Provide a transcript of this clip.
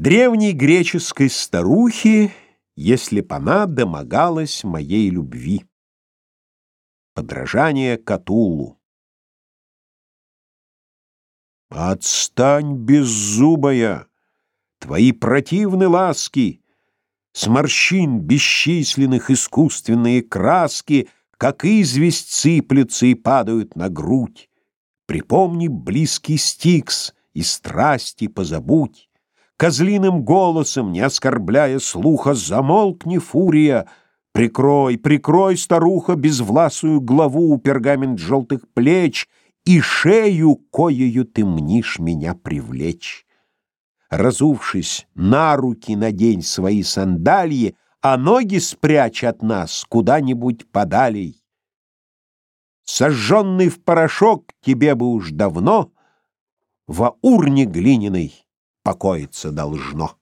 Древней греческой старухи, если б она домогалась моей любви. Подражание Катулу. Отстань, беззубая! Твои противны ласки, С морщин бесчисленных искусственные краски, Как известь сыплются и падают на грудь. Припомни близкий стикс и страсти позабудь. Козлиным голосом, не оскорбляя слуха, Замолкни, фурия, Прикрой, прикрой, старуха, безвласую главу у пергамент желтых плеч И шею, коею ты мнишь меня привлечь. Разувшись, на руки надень свои сандальи, А ноги спрячь от нас куда-нибудь подалей. Сожженный в порошок тебе бы уж давно Во урне глиняной покоиться должно.